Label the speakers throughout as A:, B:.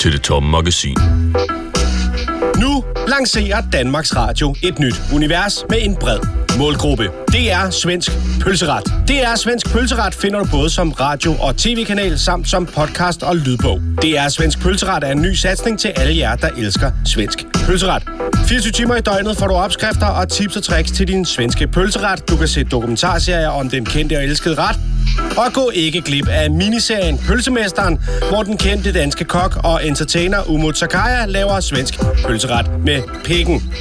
A: til det tomme magasin.
B: Nu lancerer Danmarks Radio et nyt univers med en bred målgruppe. Det er Svensk Pølseret. Det er Svensk Pølseret finder du både som radio- og tv-kanal, samt som podcast og lydbog. Det er Svensk Pølseret er en ny satsning til alle jer, der elsker svensk pølseret. 24 timer i døgnet får du opskrifter og tips og tricks til din svenske pølseret. Du kan se dokumentarserier om den kendte og elskede ret. Og gå ikke glip af miniserien Pølsemesteren, hvor den kendte danske kok og entertainer Umut Sakaya laver svensk pølseret med pikken.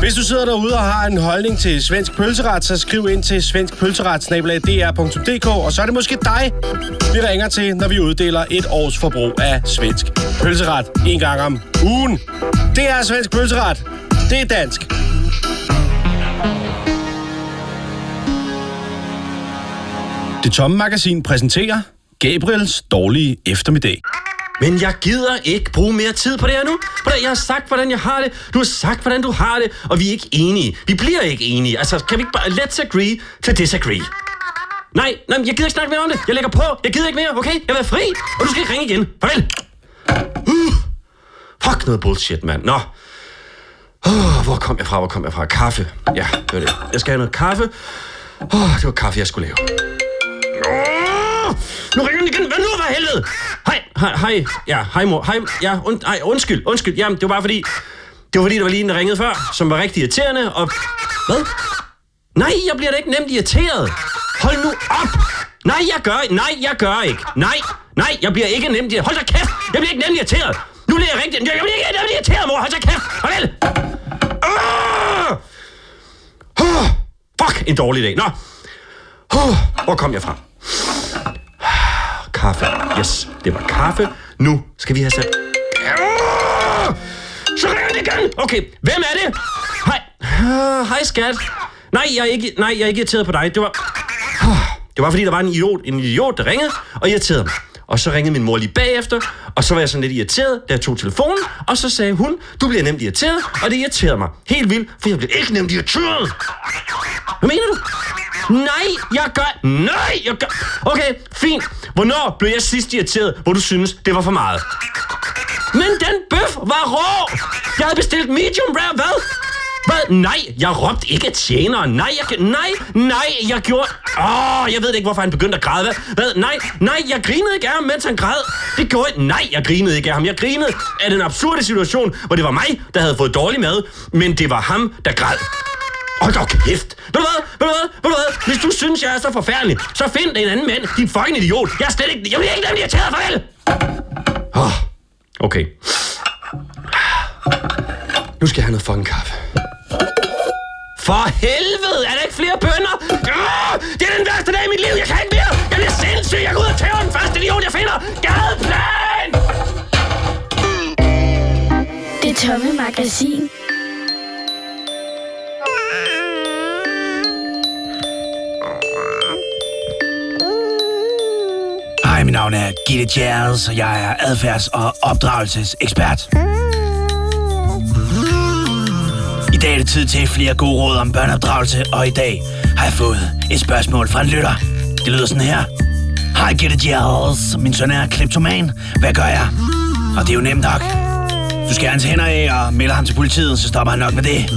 B: Hvis du sidder derude og har en holdning til svensk pølseret, så skriv ind til svenskpølseret.dr.dk, og så er det måske dig, vi ringer til, når vi uddeler et års forbrug af svensk pølseret en gang om ugen. Det er svensk pølseret. Det er dansk. Det tomme magasin præsenterer Gabriels dårlige eftermiddag.
C: Men jeg gider ikke bruge mere tid på det her nu. For jeg har sagt, hvordan jeg har det. Du har sagt, hvordan du har det. Og vi er ikke enige. Vi bliver ikke enige. Altså, kan vi ikke bare... Let's agree to disagree. Nej, nej, jeg gider ikke snakke mere om det. Jeg lægger på. Jeg gider ikke mere, okay? Jeg vil være fri. Og du skal ikke ringe igen. Farvel. Uh, fuck noget bullshit, mand. Nå. Oh, hvor kom jeg fra? Hvor kom jeg fra? Kaffe. Ja, det var det. Jeg skal have noget kaffe. Oh, det var kaffe, jeg skulle lave. Nu ringer den igen. Hvad nu, for helvede? Hej, hej, hej. Ja, hej mor. Hej, ja, und, hej, undskyld, undskyld. Jamen, det var bare fordi... Det var fordi, der var lige en, der ringede før, som var rigtig irriterende, og... Hvad? Nej, jeg bliver da ikke nemt irriteret. Hold nu op! Nej, jeg gør ikke. Nej, jeg gør ikke. Nej, nej, jeg bliver ikke nemt irriteret. Hold da kæft! Jeg bliver ikke nemt irriteret. Nu bliver jeg rigtig... Jeg bliver ikke nemt irriteret, mor. Hold da kæft! Hold vel. Oh, Fuck, en dårlig dag. Nå. Oh, hvor kom jeg fra? Kaffe. Yes, det var kaffe. Nu skal vi have sat... Så ringer det igen! Okay, hvem er det? Hej. Uh, hej, skat. Nej, jeg er ikke, nej, jeg er ikke irriteret på dig. Det var... Uh, det var fordi, der var en idiot, en idiot, der ringede og irriterede mig. Og så ringede min mor lige bagefter, og så var jeg sådan lidt irriteret, da jeg tog telefonen, og så sagde hun, du bliver nemt irriteret, og det irriterede mig helt vildt, for jeg blev ikke nemt irriteret. Hvad mener du? Nej, jeg gør... Nej, jeg gør... Okay, fint. Hvornår blev jeg sidst irriteret, hvor du synes, det var for meget? Men den bøf var rå! Jeg havde bestilt medium rare, hvad? Hvad? Nej, jeg råbte ikke tjeneren. Nej, jeg, nej, nej, jeg gjorde... Åh, oh, jeg ved ikke, hvorfor han begyndte at græde. Hvad? Hvad? Nej, nej, jeg grinede ikke af ham, mens han græd. Det gjorde jeg... Nej, jeg grinede ikke af ham. Jeg grinede af den absurde situation, hvor det var mig, der havde fået dårlig mad, men det var ham, der græd. Hold da kæft. Ved du hvad? Ved du hvad? Ved du hvad? Hvis du synes, jeg er så forfærdelig, så find en anden mand. Din fucking idiot. Jeg er slet ikke... Jeg bliver ikke nemlig irriteret. Farvel. Oh, okay. Nu skal jeg have noget fucking kaffe. For helvede! Er der ikke flere bønder? Det er den værste dag i mit liv! Jeg kan ikke mere! Jeg bliver sindssyg! Jeg går ud og tæver den første idiot, jeg finder! Gadeplan!
D: Det tomme magasin.
E: Hej, mit navn er Gitte Jazz, og jeg er adfærds- og opdragelsesekspert. I dag er det tid til flere gode råd om børneopdragelse, og i dag har jeg fået et spørgsmål fra en lytter. Det lyder sådan her. Hej Gitte Jazz, min søn er kleptoman. Hvad gør jeg? Og det er jo nemt nok. Du skærer hans hænder af og melder ham til politiet, så stopper han nok med det.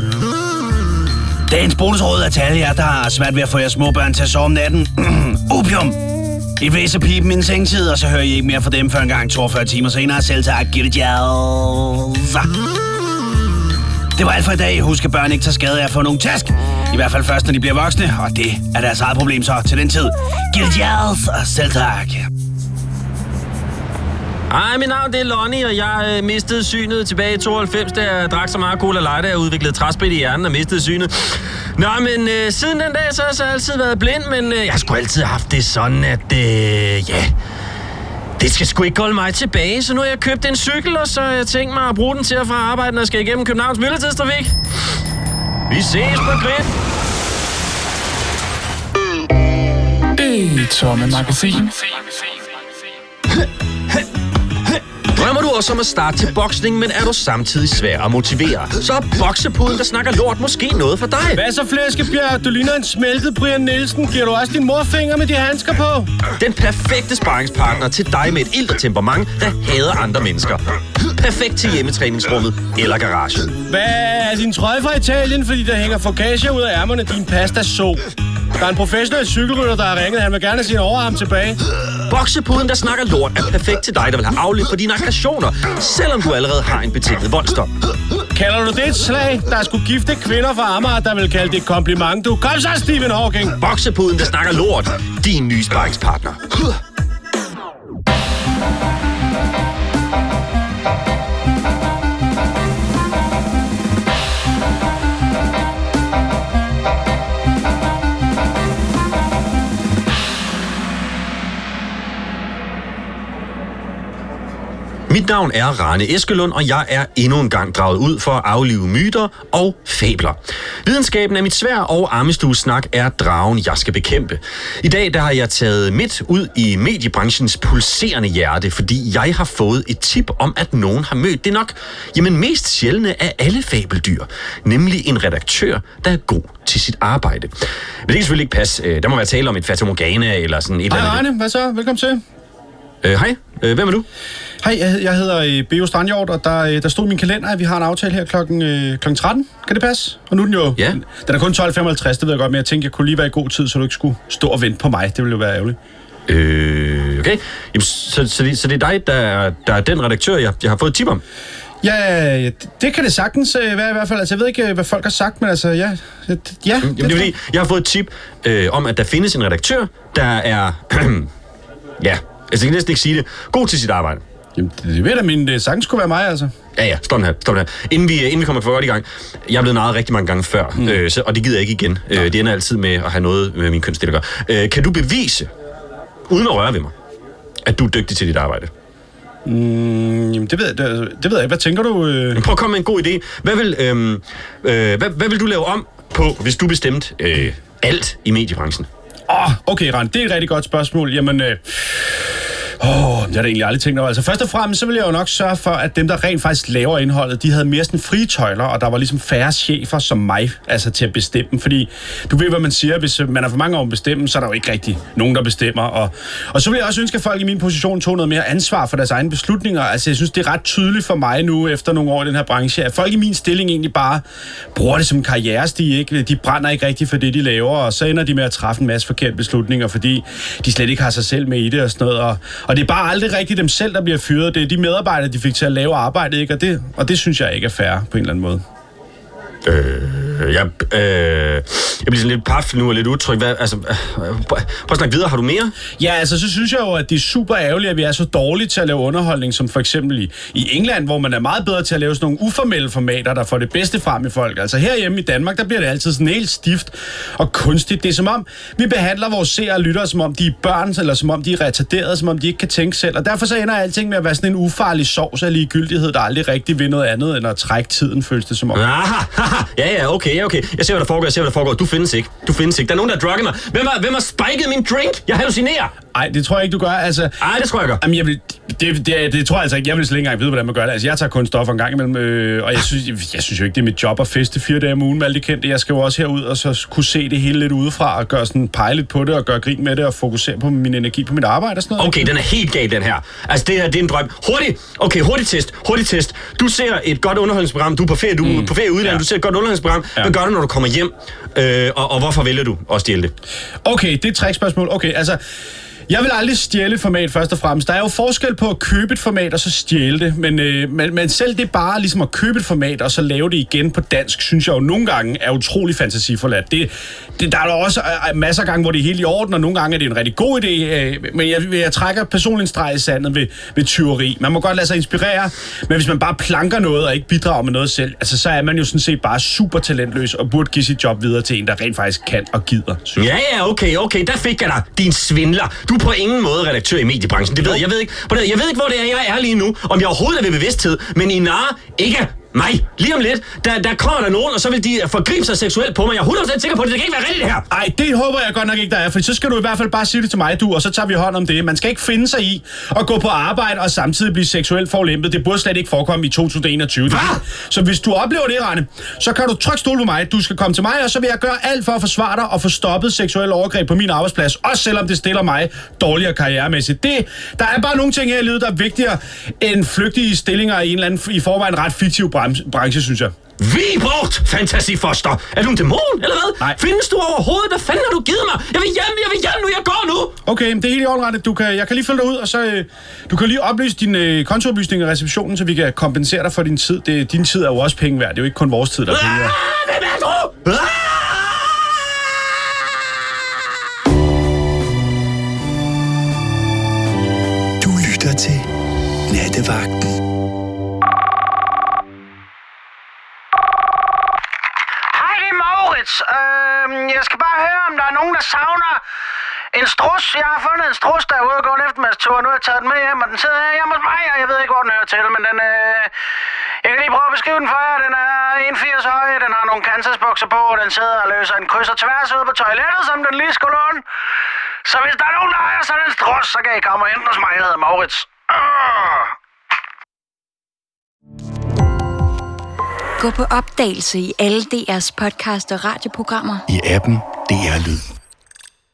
E: Dagens bonusråd er til alle jer, der har svært ved at få jeres små børn til at sove om natten. Opium! I væser pipen i sengetid, og så hører I ikke mere fra dem før en gang 42 timer senere. Selv tak, Gitte Jazz. Det var alt for i dag. Husk, at børn ikke tager skade af at få nogle task. I hvert fald først, når de bliver voksne, og det er deres eget problem så til den tid. Giv det og selv tak.
C: Hej, mit navn det er Lonnie, og jeg øh, mistede synet tilbage i 92, da jeg drak så meget cola light, at jeg udviklede træsprit i hjernen og mistede synet. Nå, men øh, siden den dag, så har jeg så altid været blind, men øh, jeg skulle altid altid haft det sådan, at øh, ja, det skal sgu ikke holde mig tilbage, så nu har jeg købt en cykel, og så har jeg tænkt mig at bruge den til at få arbejde, når jeg skal igennem Københavns myldretidstrafik. Vi ses på grid.
F: Det tomme magasin.
C: Drømmer du også om at starte til boksning, men er du samtidig svær at motivere? Så er boksepuden, der snakker lort, måske noget for dig.
B: Hvad så, Flæskebjerg? Du ligner en smeltet Brian Nielsen. Giver du også din morfinger med de handsker på?
C: Den perfekte sparringspartner til dig med et ilter temperament, der hader andre mennesker. Perfekt til hjemmetræningsrummet eller garagen.
B: Hvad er din trøje fra Italien, fordi der hænger focaccia ud af ærmerne? Din pasta så. Der er en professionel cykelrytter, der har ringet. Han vil gerne have sin overarm tilbage.
C: Boksepuden, der snakker lort, er perfekt til dig, der vil have afløb for dine aggressioner, selvom du allerede har en betinget voldsdom.
B: Kalder du det et slag? Der er sgu gifte kvinder fra Amager, der vil kalde det et kompliment. Du kom så, Stephen Hawking.
C: Boksepuden, der snakker lort, din nye sparringspartner. Mit navn er Rane Eskelund, og jeg er endnu en gang draget ud for at aflive myter og fabler. Videnskaben er mit svær, og Armestues snak er dragen, jeg skal bekæmpe. I dag der har jeg taget midt ud i mediebranchens pulserende hjerte, fordi jeg har fået et tip om, at nogen har mødt det nok jamen mest sjældne af alle fabeldyr, nemlig en redaktør, der er god til sit arbejde. Men det kan selvfølgelig ikke passe. Øh, Der må være tale om et fatamorgana eller sådan et
B: Hej,
C: eller andet.
B: Arne. Hvad så? Velkommen til.
C: Øh, Hej, øh, hvem er du?
B: Hej, jeg, hedder øh, Beo Strandhjort, og der, øh, der stod i min kalender, at vi har en aftale her klokken, øh, klokken 13. Kan det passe? Og nu er den jo...
C: Ja.
B: Den er kun 12.55, det ved jeg godt, men jeg tænkte, jeg kunne lige være i god tid, så du ikke skulle stå og vente på mig. Det ville jo være ærgerligt.
C: Øh, okay. Jamen, så, så, det, så det er dig, der, er- der er den redaktør, jeg, jeg har fået et tip om?
B: Ja, det kan det sagtens øh, være i hvert fald. Altså, jeg ved ikke, hvad folk har sagt, men altså, ja. Ja
C: Jamen, det er fordi, jeg har fået et tip øh, om, at der findes en redaktør, der er... ja, altså, jeg kan næsten ikke sige det. God til sit arbejde.
B: Jamen, det, ved jeg men det sagtens kunne være mig, altså.
C: Ja, ja, stop den her, stop den her. Inden vi, inden vi kommer for godt i gang, jeg er blevet narret rigtig mange gange før, mm. øh, så, og det gider jeg ikke igen. Øh, det ender altid med at have noget med min kønsdel at gøre. Øh, kan du bevise, uden at røre ved mig, at du er dygtig til dit arbejde?
B: Mm, jamen, det ved, jeg, det, det ved jeg ikke. Hvad tænker du? Øh?
C: Prøv at komme med en god idé. Hvad vil, øhm, øh, hvad, hvad vil du lave om på, hvis du bestemte øh, alt i mediebranchen?
B: Åh, oh, okay, Rand, det er et rigtig godt spørgsmål. Jamen, øh, åh, det har jeg egentlig aldrig tænkt over. Altså, først og fremmest, så ville jeg jo nok sørge for, at dem, der rent faktisk laver indholdet, de havde mere sådan frie tøjler, og der var ligesom færre chefer som mig, altså til at bestemme. Fordi du ved, hvad man siger, hvis øh, man er for mange om at bestemme, så er der jo ikke rigtig nogen, der bestemmer. Og, og så vil jeg også ønske, at folk i min position tog noget mere ansvar for deres egne beslutninger. Altså, jeg synes, det er ret tydeligt for mig nu, efter nogle år i den her branche, at folk i min stilling egentlig bare bruger det som karrierestige, ikke? De brænder ikke rigtig for det, de laver, og så ender de med at træffe en masse forkerte beslutninger, fordi de slet ikke har sig selv med i det og sådan noget. Og, og det er bare aldrig rigtigt dem selv, der bliver fyret. Det er de medarbejdere, de fik til at lave arbejdet, ikke? Og det, og det synes jeg ikke er fair på en eller anden måde.
C: Øh, jeg, øh, jeg bliver sådan lidt paf nu og lidt utryg. Hvad, altså, øh, prøv, at snakke videre. Har du mere?
B: Ja, altså så synes jeg jo, at det er super ærgerligt, at vi er så dårlige til at lave underholdning, som for eksempel i, i England, hvor man er meget bedre til at lave sådan nogle uformelle formater, der får det bedste frem i folk. Altså herhjemme i Danmark, der bliver det altid sådan helt stift og kunstigt. Det er som om, vi behandler vores seere og lyttere, som om de er børn, eller som om de er retarderede, som om de ikke kan tænke selv. Og derfor så ender alting med at være sådan en ufarlig sovs af ligegyldighed, der aldrig rigtig vil noget andet, end at trække tiden, føles det som om.
C: Aha, haha, ja, ja, okay, okay. Jeg ser, hvad der foregår, jeg ser, hvad der foregår. Du findes ikke. Du findes ikke. Der er nogen, der har mig. Hvem har, hvem har spiket min drink? Jeg hallucinerer.
B: Nej, det tror jeg ikke, du gør. Altså,
C: Ej, det tror jeg, gør.
B: Jamen, jeg vil, det, det, det, tror jeg altså ikke. Jeg vil slet ikke engang vide, hvordan man gør det. Altså, jeg tager kun stoffer en gang imellem, øh, og jeg synes, jeg, jeg synes jo ikke, det er mit job at feste fire dage om ugen med alle de kendte. Jeg skal jo også herud og så kunne se det hele lidt udefra, og gøre sådan pege lidt på det, og gøre grin med det, og fokusere på min energi på mit arbejde og sådan noget.
C: Okay, den er helt gal, den her. Altså, det her, det er en drøm. Hurtigt. Okay, hurtigt test. Hurtigt test. Du ser et godt underholdningsprogram. Du er på ferie, du er på ferie udlandet.
B: Ja.
C: Du ser et godt underholdningsprogram.
B: Ja.
C: Hvad gør du, når du kommer hjem? Øh, og, og hvorfor vælger du at stjæle det?
B: Okay, det er et trickspørgsmål. Okay, altså... Jeg vil aldrig stjæle format først og fremmest. Der er jo forskel på at købe et format og så stjæle det. Men, øh, men, men selv det bare ligesom at købe et format og så lave det igen på dansk, synes jeg jo nogle gange er utrolig fantasiforladt. Det, det, der er jo også øh, øh, masser af gange, hvor det er helt i orden, og nogle gange er det en rigtig god idé. Øh, men jeg, jeg trækker personligt en streg i sandet ved, ved tyveri. Man må godt lade sig inspirere, men hvis man bare planker noget og ikke bidrager med noget selv, altså, så er man jo sådan set bare super talentløs og burde give sit job videre til en, der rent faktisk kan og gider. Synes.
C: Ja, ja, okay, okay, der fik jeg dig, din svindler. Du på ingen måde redaktør i mediebranchen, det ved jeg. Jeg ved ikke, på det, jeg ved ikke hvor det er, jeg er lige nu, om jeg overhovedet er ved bevidsthed, men I nar ikke mig. Lige om lidt, der, der kommer der nogen, og så vil de forgribe sig seksuelt på mig. Jeg er 100% sikker på det. Det kan ikke være rigtigt det her.
B: Ej, det håber jeg godt nok ikke, der er, for så skal du i hvert fald bare sige det til mig, du, og så tager vi hånd om det. Man skal ikke finde sig i at gå på arbejde og samtidig blive seksuelt forlæmpet. Det burde slet ikke forekomme i 2021.
C: Hvad?
B: Så hvis du oplever det, Rane, så kan du trykke stole på mig. Du skal komme til mig, og så vil jeg gøre alt for at forsvare dig og få stoppet seksuelle overgreb på min arbejdsplads. Også selvom det stiller mig dårligere karrieremæssigt. Det, der er bare nogle ting her i livet, der er vigtigere end flygtige stillinger i en eller anden i forvejen ret fiktiv branche, branche synes jeg.
C: Vibrugt, fantasifoster. Er du en dæmon, eller hvad?
B: Nej.
C: Findes du overhovedet? Hvad fanden har du givet mig? Jeg vil hjem, jeg vil hjem nu, jeg går nu.
B: Okay, men det er helt i orden. Du kan, jeg kan lige følge dig ud, og så øh, du kan lige oplyse dine øh, kontooplysninger i receptionen, så vi kan kompensere dig for din tid. Det, din tid er jo også penge værd. Det er jo ikke kun vores tid, der er penge værd.
C: Ah, hvem er du? Ah!
A: Du lytter til Nattevagten.
G: Strus. Jeg har fundet en strus, der er ude og gå en eftermiddagstur. Nu har jeg taget den med hjem, og den sidder her hjemme hos mig, og jeg ved ikke, hvor den hører til, men den... Øh, jeg kan lige prøve at beskrive den for jer. Den er 1,80 høj, den har nogle kansasbukser på, og den sidder og løser en kryds og tværs ude på toilettet, som den lige skulle låne. Så hvis der er nogen, der ejer sådan en strus, så kan I komme og hente hos mig. Jeg hedder Maurits. Øh.
H: Gå på opdagelse i alle DR's podcast og radioprogrammer.
A: I appen DR Lyd.